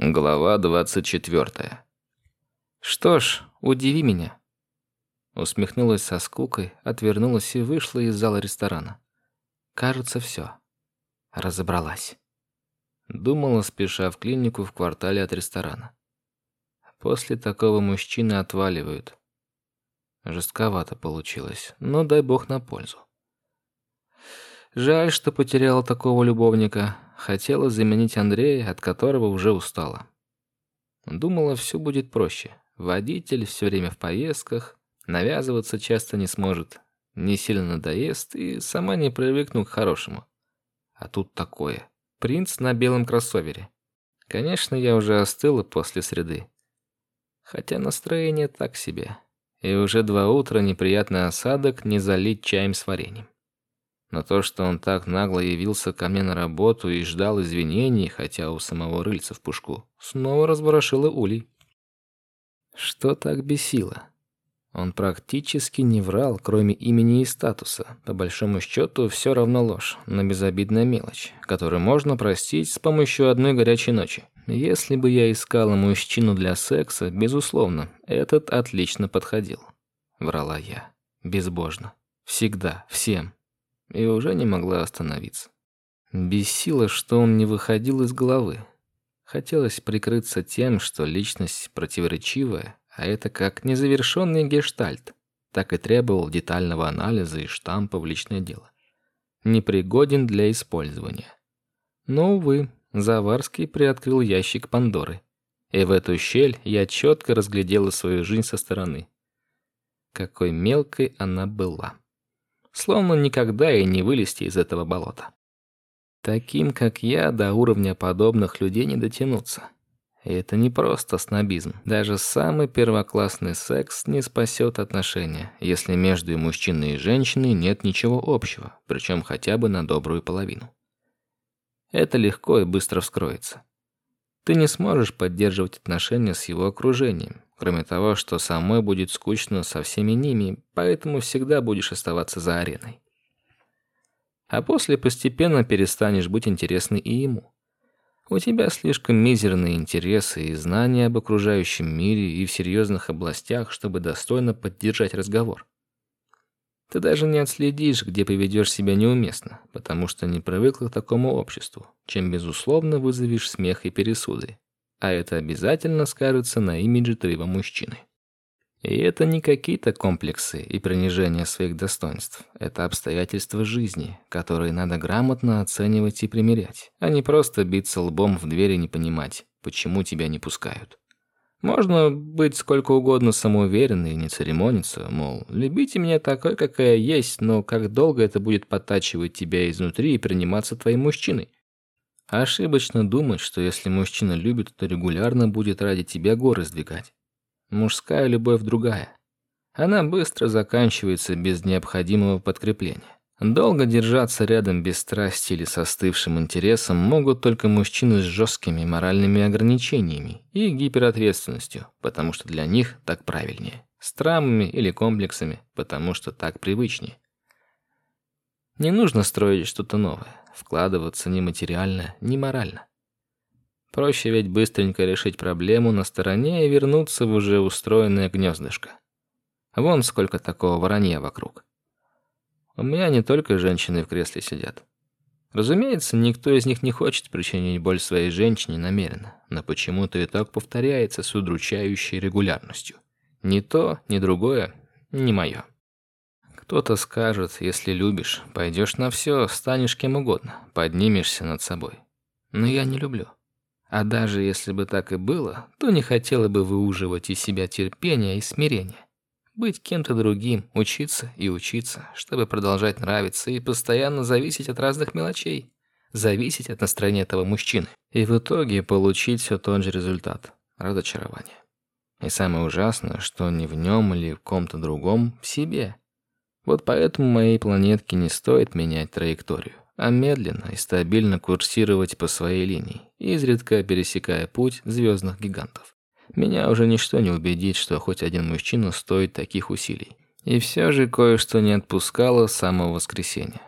Глава 24. Что ж, удиви меня. Усмехнулась со скукой, отвернулась и вышла из зала ресторана. Кажется, все. Разобралась. Думала, спеша в клинику в квартале от ресторана. После такого мужчины отваливают. Жестковато получилось, но дай бог на пользу. Жаль, что потеряла такого любовника. Хотела заменить Андрея, от которого уже устала. Думала, все будет проще. Водитель все время в поездках, навязываться часто не сможет, не сильно надоест и сама не привыкну к хорошему. А тут такое. Принц на белом кроссовере. Конечно, я уже остыла после среды. Хотя настроение так себе. И уже два утра неприятный осадок не залить чаем с вареньем. Но то, что он так нагло явился ко мне на работу и ждал извинений, хотя у самого рыльца в пушку, снова разворошило улей. Что так бесило? Он практически не врал, кроме имени и статуса. По большому счету, все равно ложь, но безобидная мелочь, которую можно простить с помощью одной горячей ночи. Если бы я искала мужчину для секса, безусловно, этот отлично подходил. Врала я. Безбожно. Всегда. Всем и уже не могла остановиться. Бесило, что он не выходил из головы. Хотелось прикрыться тем, что личность противоречивая, а это как незавершенный гештальт, так и требовал детального анализа и штампа в личное дело. Непригоден для использования. Но, увы, Заварский приоткрыл ящик Пандоры. И в эту щель я четко разглядела свою жизнь со стороны. Какой мелкой она была словно никогда и не вылезти из этого болота. Таким, как я, до уровня подобных людей не дотянуться. И это не просто снобизм. Даже самый первоклассный секс не спасет отношения, если между мужчиной и женщиной нет ничего общего, причем хотя бы на добрую половину. Это легко и быстро вскроется. Ты не сможешь поддерживать отношения с его окружением, кроме того, что самой будет скучно со всеми ними, поэтому всегда будешь оставаться за ареной. А после постепенно перестанешь быть интересной и ему. У тебя слишком мизерные интересы и знания об окружающем мире и в серьезных областях, чтобы достойно поддержать разговор. Ты даже не отследишь, где поведешь себя неуместно, потому что не привыкла к такому обществу, чем, безусловно, вызовешь смех и пересуды. А это обязательно скажется на имидже твоего мужчины. И это не какие-то комплексы и принижение своих достоинств. Это обстоятельства жизни, которые надо грамотно оценивать и примерять, а не просто биться лбом в дверь и не понимать, почему тебя не пускают. Можно быть сколько угодно самоуверенной и не церемониться, мол, любите меня такой, какая есть, но как долго это будет подтачивать тебя изнутри и приниматься твоим мужчиной? Ошибочно думать, что если мужчина любит, то регулярно будет ради тебя горы сдвигать. Мужская любовь другая. Она быстро заканчивается без необходимого подкрепления. Долго держаться рядом без страсти или со остывшим интересом могут только мужчины с жесткими моральными ограничениями и гиперответственностью, потому что для них так правильнее. С травмами или комплексами, потому что так привычнее. Не нужно строить что-то новое, вкладываться ни материально, ни морально. Проще ведь быстренько решить проблему на стороне и вернуться в уже устроенное гнездышко. Вон сколько такого воронья вокруг. У меня не только женщины в кресле сидят. Разумеется, никто из них не хочет причинить боль своей женщине намеренно, но почему-то итог повторяется с удручающей регулярностью. Ни то, ни другое, не мое. Кто-то скажет, если любишь, пойдешь на все, станешь кем угодно, поднимешься над собой. Но я не люблю. А даже если бы так и было, то не хотела бы выуживать из себя терпения и смирения быть кем-то другим, учиться и учиться, чтобы продолжать нравиться и постоянно зависеть от разных мелочей, зависеть от настроения этого мужчины. И в итоге получить все тот же результат – разочарование. И самое ужасное, что не в нем или в ком-то другом, в себе. Вот поэтому моей планетке не стоит менять траекторию, а медленно и стабильно курсировать по своей линии, изредка пересекая путь звездных гигантов. Меня уже ничто не убедит, что хоть один мужчина стоит таких усилий. И все же кое-что не отпускало с самого воскресенья.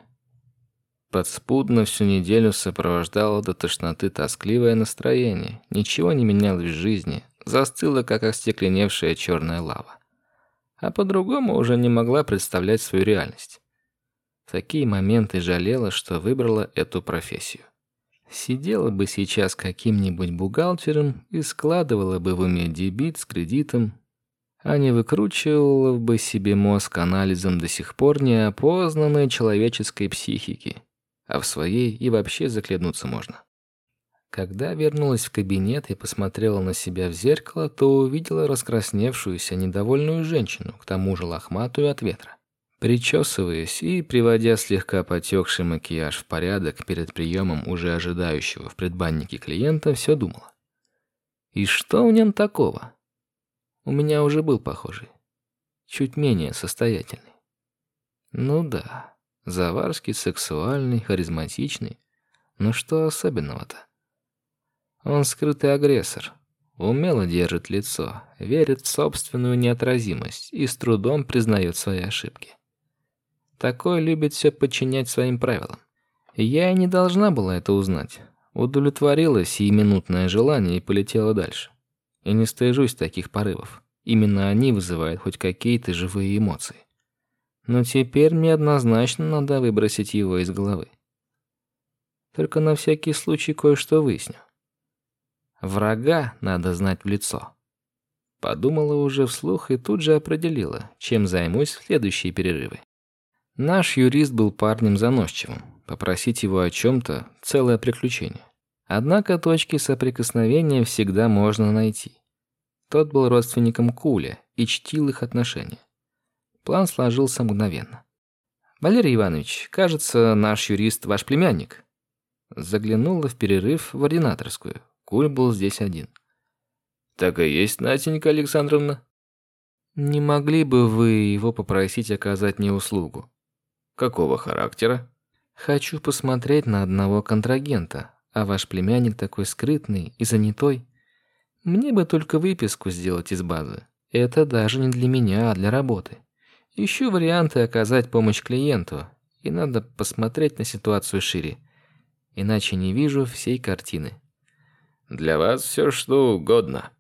Подспудно всю неделю сопровождало до тошноты тоскливое настроение. Ничего не менялось в жизни. Застыло, как остекленевшая черная лава. А по-другому уже не могла представлять свою реальность. В такие моменты жалела, что выбрала эту профессию. Сидела бы сейчас каким-нибудь бухгалтером и складывала бы в уме дебит с кредитом, а не выкручивала бы себе мозг анализом до сих пор неопознанной человеческой психики а в своей и вообще заклянуться можно. Когда вернулась в кабинет и посмотрела на себя в зеркало, то увидела раскрасневшуюся, недовольную женщину, к тому же лохматую от ветра. Причесываясь и приводя слегка потекший макияж в порядок перед приемом уже ожидающего в предбаннике клиента, все думала. И что в нем такого? У меня уже был похожий. Чуть менее состоятельный. Ну да, Заварский сексуальный, харизматичный. Но что особенного-то? Он скрытый агрессор. Умело держит лицо, верит в собственную неотразимость и с трудом признает свои ошибки. Такой любит все подчинять своим правилам. Я и не должна была это узнать. Удовлетворила сиюминутное желание и полетела дальше. И не стыжусь таких порывов. Именно они вызывают хоть какие-то живые эмоции. Но теперь мне однозначно надо выбросить его из головы. Только на всякий случай кое-что выясню. Врага надо знать в лицо. Подумала уже вслух и тут же определила, чем займусь в следующие перерывы. Наш юрист был парнем заносчивым. Попросить его о чем-то – целое приключение. Однако точки соприкосновения всегда можно найти. Тот был родственником Куля и чтил их отношения. План сложился мгновенно. Валерий Иванович, кажется, наш юрист ваш племянник. Заглянула в перерыв в ординаторскую. Куль был здесь один. Так и есть, Натенька Александровна. Не могли бы вы его попросить оказать мне услугу? Какого характера? Хочу посмотреть на одного контрагента, а ваш племянник такой скрытный и занятой. Мне бы только выписку сделать из базы. Это даже не для меня, а для работы. Ищу варианты оказать помощь клиенту, и надо посмотреть на ситуацию шире. Иначе не вижу всей картины. Для вас все что угодно.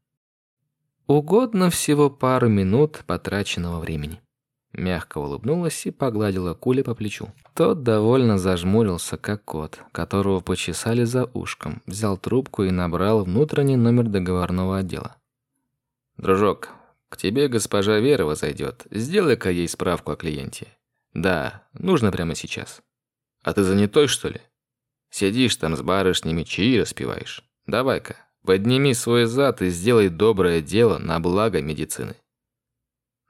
Угодно всего пару минут потраченного времени. Мягко улыбнулась и погладила Куля по плечу. Тот довольно зажмурился, как кот, которого почесали за ушком, взял трубку и набрал внутренний номер договорного отдела. «Дружок, к тебе госпожа Верова зайдет. Сделай-ка ей справку о клиенте. Да, нужно прямо сейчас. А ты занятой, что ли? Сидишь там с барышнями, чаи распиваешь. Давай-ка, подними свой зад и сделай доброе дело на благо медицины.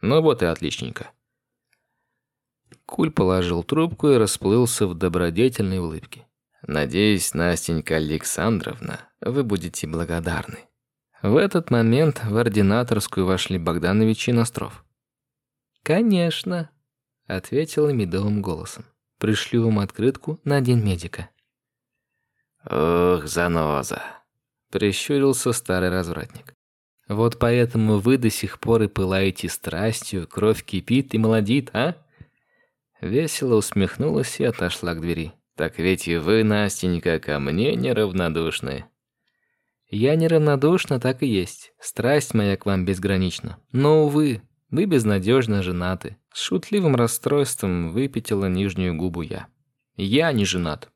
Ну вот и отличненько. Куль положил трубку и расплылся в добродетельной улыбке. Надеюсь, Настенька Александровна, вы будете благодарны. В этот момент в ординаторскую вошли Богданович и Настров. «Конечно», — ответила медовым голосом. «Пришлю вам открытку на день медика». «Ох, заноза!» — прищурился старый развратник. «Вот поэтому вы до сих пор и пылаете страстью, кровь кипит и молодит, а?» Весело усмехнулась и отошла к двери. «Так ведь и вы, Настенька, ко мне неравнодушны». Я неравнодушна, так и есть. Страсть моя к вам безгранична. Но, увы, вы безнадежно женаты. С шутливым расстройством выпятила нижнюю губу я. Я не женат.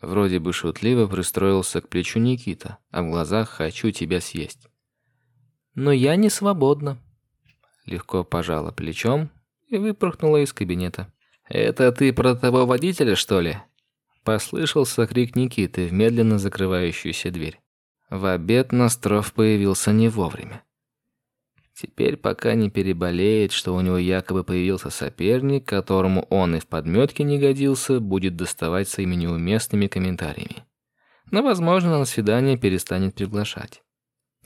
Вроде бы шутливо пристроился к плечу Никита, а в глазах «хочу тебя съесть». Но я не свободна. Легко пожала плечом и выпорхнула из кабинета. «Это ты про того водителя, что ли?» Послышался крик Никиты в медленно закрывающуюся дверь. В обед Настров появился не вовремя. Теперь, пока не переболеет, что у него якобы появился соперник, которому он и в подметке не годился, будет доставать своими неуместными комментариями. Но, возможно, на свидание перестанет приглашать.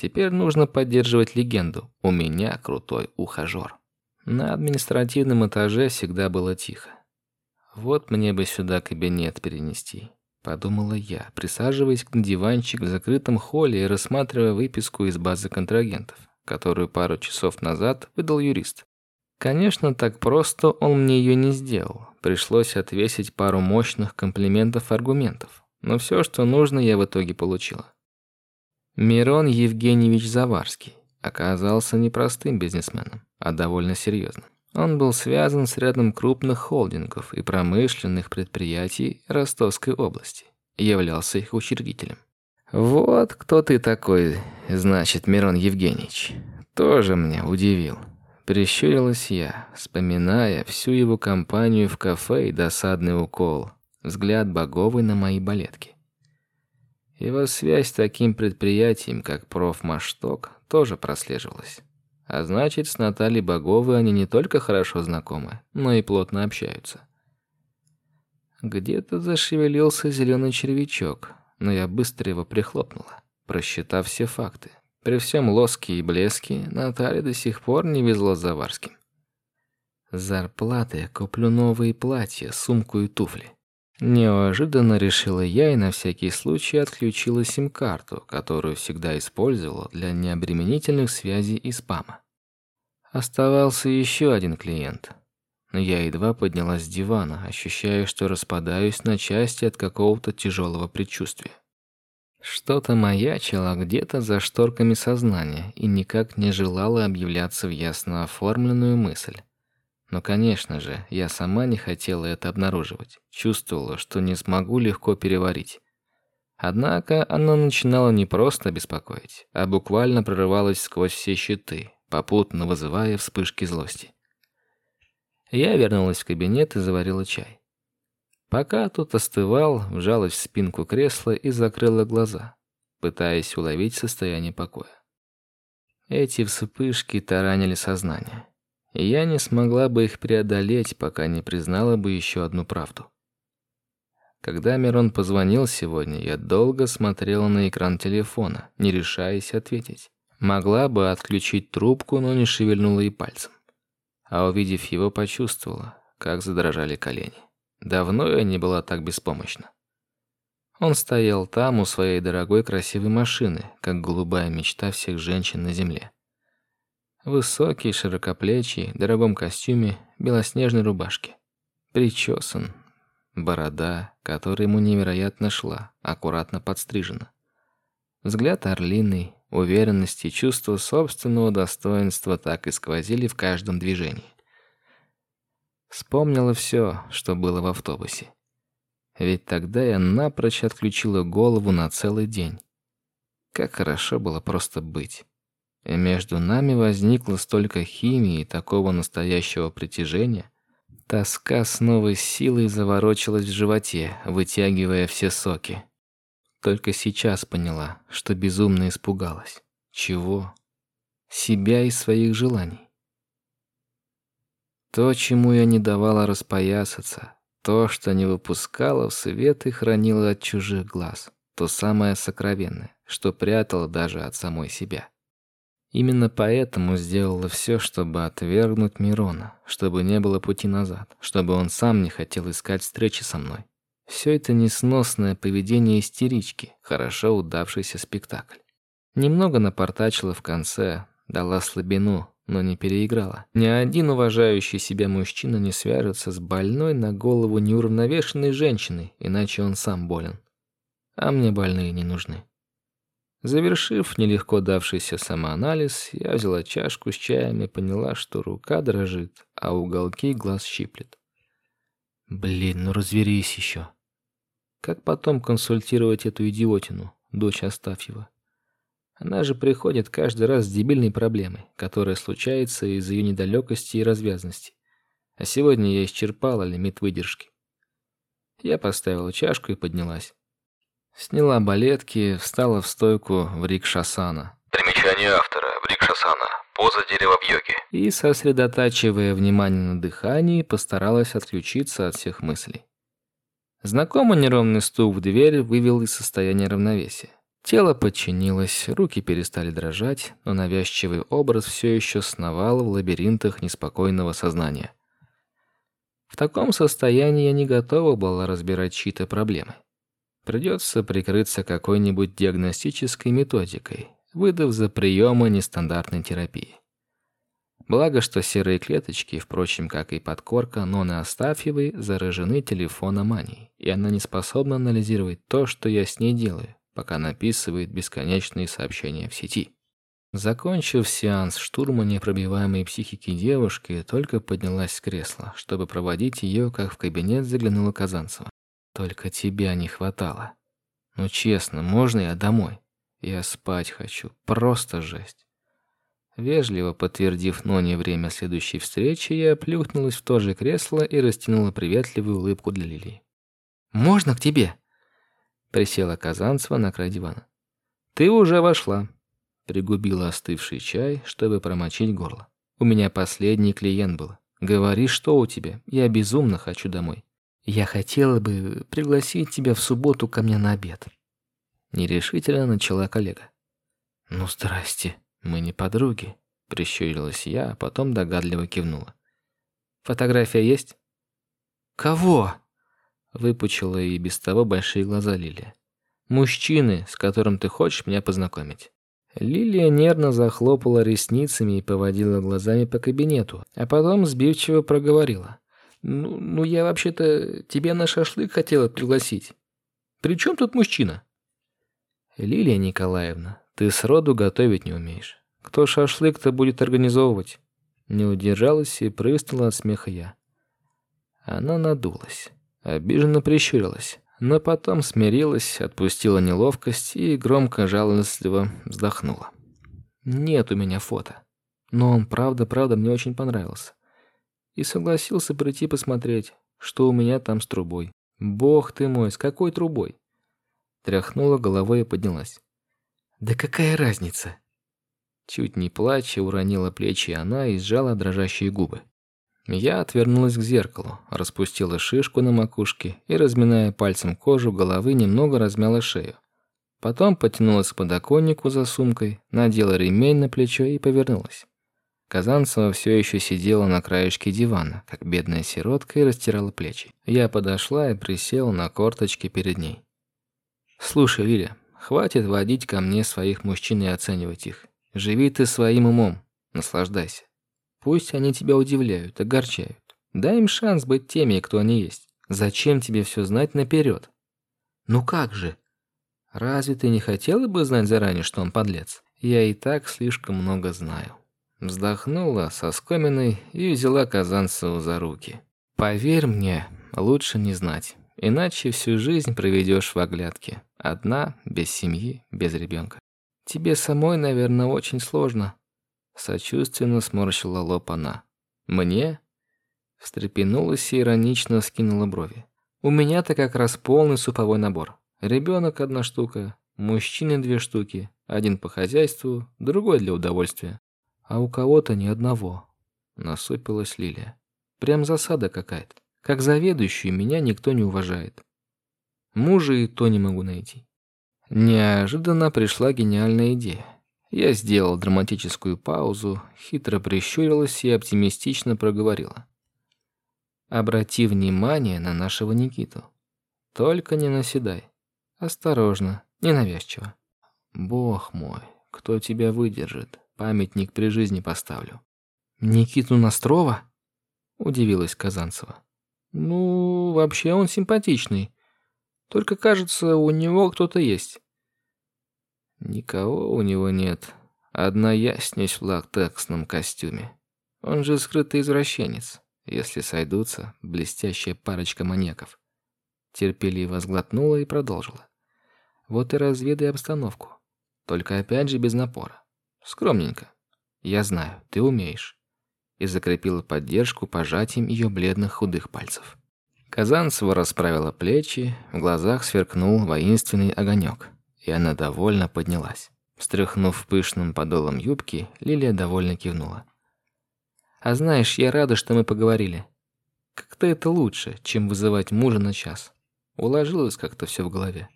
Теперь нужно поддерживать легенду. У меня крутой ухажер. На административном этаже всегда было тихо. Вот мне бы сюда кабинет перенести подумала я, присаживаясь на диванчик в закрытом холле и рассматривая выписку из базы контрагентов, которую пару часов назад выдал юрист. Конечно, так просто он мне ее не сделал. пришлось отвесить пару мощных комплиментов-аргументов. Но все, что нужно, я в итоге получила. Мирон Евгеньевич Заварский оказался не простым бизнесменом, а довольно серьезным. Он был связан с рядом крупных холдингов и промышленных предприятий Ростовской области, являлся их учредителем. Вот кто ты такой, значит, Мирон Евгеньевич. Тоже меня удивил. Прищурилась я, вспоминая всю его компанию в кафе и досадный укол, взгляд Боговой на мои балетки. Его связь с таким предприятием, как Профмашток, тоже прослеживалась. А значит, с Натальей Боговой они не только хорошо знакомы, но и плотно общаются. Где-то зашевелился зеленый червячок, но я быстро его прихлопнула, просчитав все факты. При всем лоске и блеске Наталье до сих пор не везло с Заварским. Зарплаты куплю новые платья, сумку и туфли. Неожиданно решила я и на всякий случай отключила сим-карту, которую всегда использовала для необременительных связей и спама. Оставался еще один клиент. Но я едва поднялась с дивана, ощущая, что распадаюсь на части от какого-то тяжелого предчувствия. Что-то маячило где-то за шторками сознания и никак не желало объявляться в ясно оформленную мысль. Но, конечно же, я сама не хотела это обнаруживать. Чувствовала, что не смогу легко переварить. Однако она начинала не просто беспокоить, а буквально прорывалась сквозь все щиты, попутно вызывая вспышки злости. Я вернулась в кабинет и заварила чай. Пока тут остывал, вжалась в спинку кресла и закрыла глаза, пытаясь уловить состояние покоя. Эти вспышки таранили сознание и я не смогла бы их преодолеть, пока не признала бы еще одну правду. Когда Мирон позвонил сегодня, я долго смотрела на экран телефона, не решаясь ответить. Могла бы отключить трубку, но не шевельнула и пальцем. А увидев его, почувствовала, как задрожали колени. Давно я не была так беспомощна. Он стоял там у своей дорогой красивой машины, как голубая мечта всех женщин на земле. Высокий, широкоплечий, в дорогом костюме, белоснежной рубашке. Причесан. Борода, которая ему невероятно шла, аккуратно подстрижена. Взгляд орлиный, уверенность и чувство собственного достоинства так и сквозили в каждом движении. Вспомнила все, что было в автобусе. Ведь тогда я напрочь отключила голову на целый день. Как хорошо было просто быть и между нами возникло столько химии и такого настоящего притяжения. Тоска с новой силой заворочилась в животе, вытягивая все соки. Только сейчас поняла, что безумно испугалась. Чего? Себя и своих желаний. То, чему я не давала распоясаться, то, что не выпускала в свет и хранила от чужих глаз, то самое сокровенное, что прятала даже от самой себя. Именно поэтому сделала все, чтобы отвергнуть Мирона, чтобы не было пути назад, чтобы он сам не хотел искать встречи со мной. Все это несносное поведение истерички, хорошо удавшийся спектакль. Немного напортачила в конце, дала слабину, но не переиграла. Ни один уважающий себя мужчина не свяжется с больной на голову неуравновешенной женщиной, иначе он сам болен. А мне больные не нужны. Завершив нелегко давшийся самоанализ, я взяла чашку с чаем и поняла, что рука дрожит, а уголки глаз щиплет. Блин, ну разверись еще. Как потом консультировать эту идиотину, дочь Астафьева? Она же приходит каждый раз с дебильной проблемой, которая случается из-за ее недалекости и развязности. А сегодня я исчерпала лимит выдержки. Я поставила чашку и поднялась. Сняла балетки, встала в стойку в рикшасана. Примечание автора. В рикшасана. Поза дерева в йоге. И, сосредотачивая внимание на дыхании, постаралась отключиться от всех мыслей. Знакомый неровный стук в дверь вывел из состояния равновесия. Тело подчинилось, руки перестали дрожать, но навязчивый образ все еще сновал в лабиринтах неспокойного сознания. В таком состоянии я не готова была разбирать чьи-то проблемы. Придется прикрыться какой-нибудь диагностической методикой, выдав за приемы нестандартной терапии. Благо, что серые клеточки, впрочем, как и подкорка Ноны Астафьевой, заражены телефономанией, и она не способна анализировать то, что я с ней делаю, пока написывает бесконечные сообщения в сети. Закончив сеанс штурма непробиваемой психики девушки, только поднялась с кресла, чтобы проводить ее, как в кабинет заглянула Казанцева. «Только тебя не хватало. Ну честно, можно я домой? Я спать хочу. Просто жесть». Вежливо подтвердив Ноне время следующей встречи, я плюхнулась в то же кресло и растянула приветливую улыбку для Лилии. «Можно к тебе?» Присела Казанцева на край дивана. «Ты уже вошла», Пригубила остывший чай, чтобы промочить горло. У меня последний клиент был. Говори, что у тебя? Я безумно хочу домой. Я хотела бы пригласить тебя в субботу ко мне на обед. Нерешительно начала коллега. Ну, здрасте, мы не подруги. Прищурилась я, а потом догадливо кивнула. Фотография есть? Кого? Выпучила и без того большие глаза Лилия. Мужчины, с которым ты хочешь меня познакомить. Лилия нервно захлопала ресницами и поводила глазами по кабинету, а потом сбивчиво проговорила. «Ну, ну я вообще-то тебя на шашлык хотела пригласить. При чем тут мужчина?» «Лилия Николаевна, ты сроду готовить не умеешь. Кто шашлык-то будет организовывать?» Не удержалась и прыснула от смеха я. Она надулась, обиженно прищурилась но потом смирилась, отпустила неловкость и громко жалостливо вздохнула. Нет у меня фото, но он правда-правда мне очень понравился. И согласился прийти посмотреть, что у меня там с трубой. Бог ты мой, с какой трубой? Тряхнула головой и поднялась. Да какая разница? Чуть не плача уронила плечи она и сжала дрожащие губы. Я отвернулась к зеркалу, распустила шишку на макушке и, разминая пальцем кожу головы, немного размяла шею. Потом потянулась к подоконнику за сумкой, надела ремень на плечо и повернулась. Казанцева все еще сидела на краешке дивана, как бедная сиротка, и растирала плечи. Я подошла и присела на корточки перед ней. «Слушай, Лиля, хватит водить ко мне своих мужчин и оценивать их. Живи ты своим умом, наслаждайся. Пусть они тебя удивляют, огорчают. Дай им шанс быть теми, кто они есть. Зачем тебе все знать наперед? Ну как же? Разве ты не хотела бы знать заранее, что он подлец? Я и так слишком много знаю. Вздохнула со скоминой и взяла Казанцеву за руки. Поверь мне, лучше не знать. Иначе всю жизнь проведешь в оглядке. Одна, без семьи, без ребенка. Тебе самой, наверное, очень сложно. Сочувственно сморщила лоб она. «Мне?» Встрепенулась и иронично скинула брови. «У меня-то как раз полный суповой набор. Ребенок одна штука, мужчины две штуки, один по хозяйству, другой для удовольствия. А у кого-то ни одного». Насупилась Лилия. «Прям засада какая-то. Как заведующую меня никто не уважает. Мужа и то не могу найти». Неожиданно пришла гениальная идея. Я сделал драматическую паузу, хитро прищурилась и оптимистично проговорила. Обрати внимание на нашего Никиту. Только не наседай. Осторожно, ненавязчиво. Бог мой, кто тебя выдержит? Памятник при жизни поставлю. Никиту Настрова? Удивилась Казанцева. Ну, вообще он симпатичный. Только, кажется, у него кто-то есть. Никого у него нет. Одна яснись в латексном костюме. Он же скрытый извращенец. Если сойдутся, блестящая парочка маньяков. Терпеливо сглотнула и продолжила. Вот и разведай обстановку. Только опять же без напора. Скромненько. Я знаю, ты умеешь. И закрепила поддержку пожатием ее бледных худых пальцев. Казанцева расправила плечи, в глазах сверкнул воинственный огонек и она довольно поднялась. Встряхнув пышным подолом юбки, Лилия довольно кивнула. «А знаешь, я рада, что мы поговорили. Как-то это лучше, чем вызывать мужа на час. Уложилось как-то все в голове».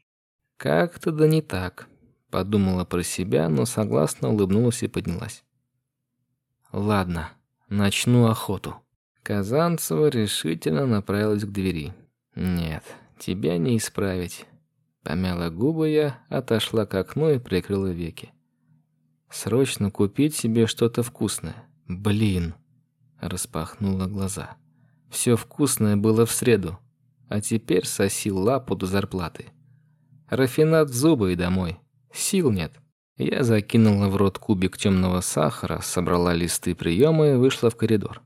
«Как-то да не так», — подумала про себя, но согласно улыбнулась и поднялась. «Ладно, начну охоту». Казанцева решительно направилась к двери. «Нет, тебя не исправить. Помяла губы я, отошла к окну и прикрыла веки. Срочно купить себе что-то вкусное. Блин. Распахнула глаза. Все вкусное было в среду, а теперь соси лапу до зарплаты. Рафинат зубы и домой. Сил нет. Я закинула в рот кубик темного сахара, собрала листы приема и вышла в коридор.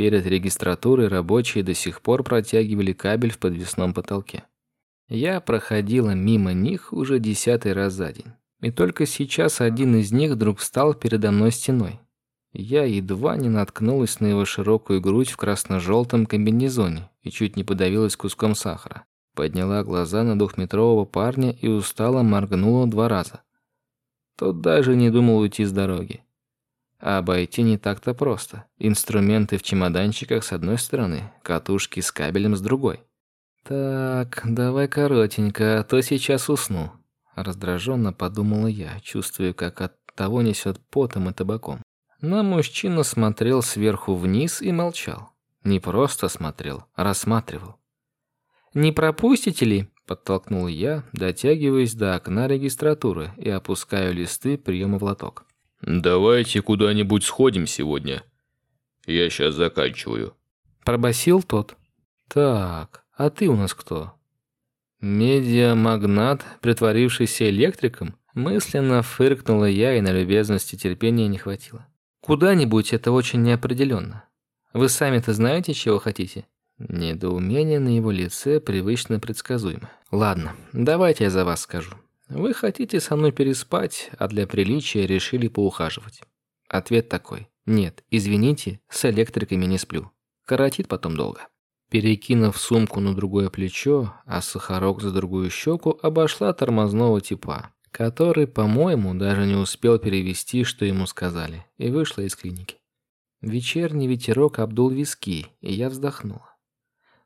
Перед регистратурой рабочие до сих пор протягивали кабель в подвесном потолке. Я проходила мимо них уже десятый раз за день. И только сейчас один из них вдруг стал передо мной стеной. Я едва не наткнулась на его широкую грудь в красно-желтом комбинезоне и чуть не подавилась куском сахара. Подняла глаза на двухметрового парня и устало моргнула два раза. Тот даже не думал уйти с дороги. А обойти не так-то просто. Инструменты в чемоданчиках с одной стороны, катушки с кабелем с другой. «Так, давай коротенько, а то сейчас усну», — раздраженно подумала я, чувствуя, как от того несет потом и табаком. Но мужчина смотрел сверху вниз и молчал. Не просто смотрел, рассматривал. «Не пропустите ли?» – подтолкнул я, дотягиваясь до окна регистратуры и опускаю листы приема в лоток. «Давайте куда-нибудь сходим сегодня. Я сейчас заканчиваю». Пробасил тот. «Так, а ты у нас кто? Медиамагнат, притворившийся электриком? Мысленно фыркнула я, и на любезности терпения не хватило. Куда-нибудь это очень неопределенно. Вы сами-то знаете, чего хотите? Недоумение на его лице привычно предсказуемо. Ладно, давайте я за вас скажу. Вы хотите со мной переспать, а для приличия решили поухаживать. Ответ такой: нет, извините, с электриками не сплю. Коротит потом долго. Перекинув сумку на другое плечо, а сахарок за другую щеку, обошла тормозного типа, который, по-моему, даже не успел перевести, что ему сказали, и вышла из клиники. Вечерний ветерок обдул виски, и я вздохнула.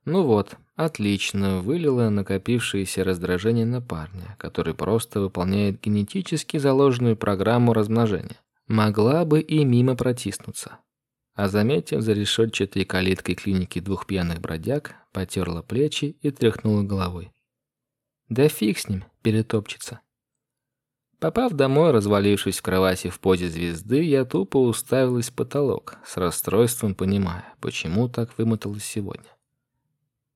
Ну вот, отлично, вылила накопившееся раздражение на парня, который просто выполняет генетически заложенную программу размножения. Могла бы и мимо протиснуться а заметив за решетчатой калиткой клиники двух пьяных бродяг, потерла плечи и тряхнула головой. Да фиг с ним, перетопчется. Попав домой, развалившись в кровати в позе звезды, я тупо уставилась в потолок, с расстройством понимая, почему так вымоталась сегодня.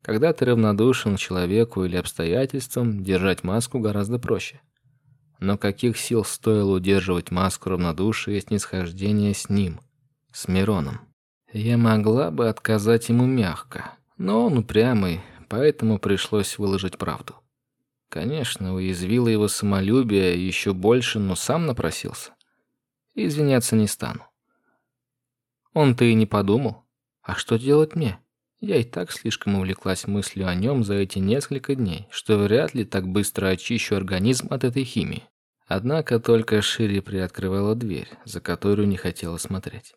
Когда ты равнодушен человеку или обстоятельствам, держать маску гораздо проще. Но каких сил стоило удерживать маску равнодушия и снисхождения с ним – с Мироном. Я могла бы отказать ему мягко, но он упрямый, поэтому пришлось выложить правду. Конечно, уязвило его самолюбие еще больше, но сам напросился. Извиняться не стану. Он-то и не подумал. А что делать мне? Я и так слишком увлеклась мыслью о нем за эти несколько дней, что вряд ли так быстро очищу организм от этой химии. Однако только шире приоткрывала дверь, за которую не хотела смотреть.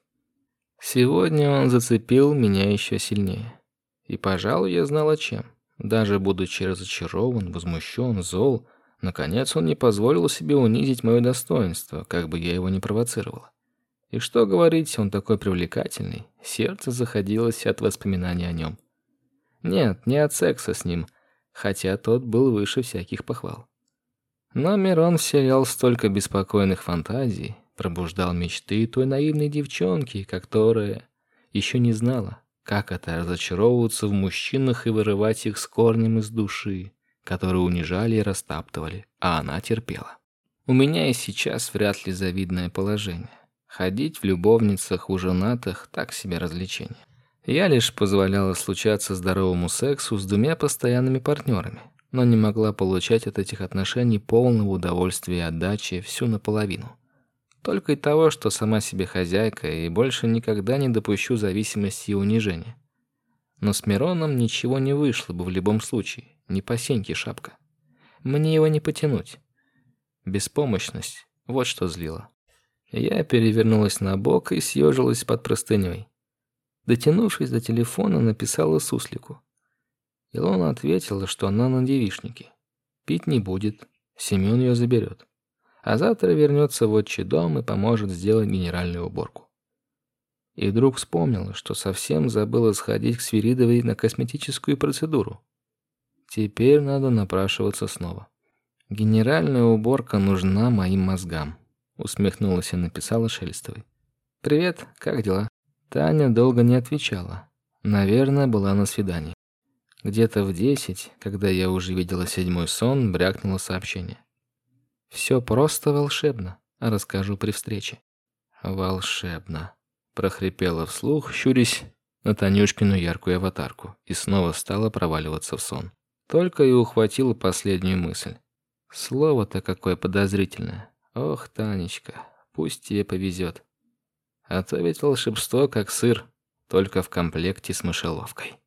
Сегодня он зацепил меня еще сильнее. И, пожалуй, я знала чем. Даже будучи разочарован, возмущен, зол, наконец он не позволил себе унизить мое достоинство, как бы я его ни провоцировала. И что говорить, он такой привлекательный, сердце заходилось от воспоминаний о нем. Нет, не от секса с ним, хотя тот был выше всяких похвал. Но Мирон вселял столько беспокойных фантазий, пробуждал мечты той наивной девчонки, которая еще не знала, как это разочаровываться в мужчинах и вырывать их с корнем из души, которые унижали и растаптывали, а она терпела. У меня и сейчас вряд ли завидное положение. Ходить в любовницах у женатых так себе развлечение. Я лишь позволяла случаться здоровому сексу с двумя постоянными партнерами, но не могла получать от этих отношений полного удовольствия и отдачи всю наполовину. Только и того, что сама себе хозяйка и больше никогда не допущу зависимости и унижения. Но с Мироном ничего не вышло бы в любом случае, не по сеньке шапка. Мне его не потянуть. Беспомощность — вот что злило. Я перевернулась на бок и съежилась под простыней. Дотянувшись до телефона, написала Суслику. Илона ответила, что она на девичнике. Пить не будет, Семен ее заберет а завтра вернется в отчий дом и поможет сделать генеральную уборку. И вдруг вспомнила, что совсем забыла сходить к Свиридовой на косметическую процедуру. Теперь надо напрашиваться снова. Генеральная уборка нужна моим мозгам, усмехнулась и написала Шелестовой. «Привет, как дела?» Таня долго не отвечала. Наверное, была на свидании. Где-то в десять, когда я уже видела седьмой сон, брякнуло сообщение. Все просто волшебно, расскажу при встрече. Волшебно, прохрипела вслух, щурясь на Танюшкину яркую аватарку и снова стала проваливаться в сон. Только и ухватила последнюю мысль. Слово-то какое подозрительное. Ох, Танечка, пусть тебе повезет. А то ведь волшебство как сыр, только в комплекте с мышеловкой.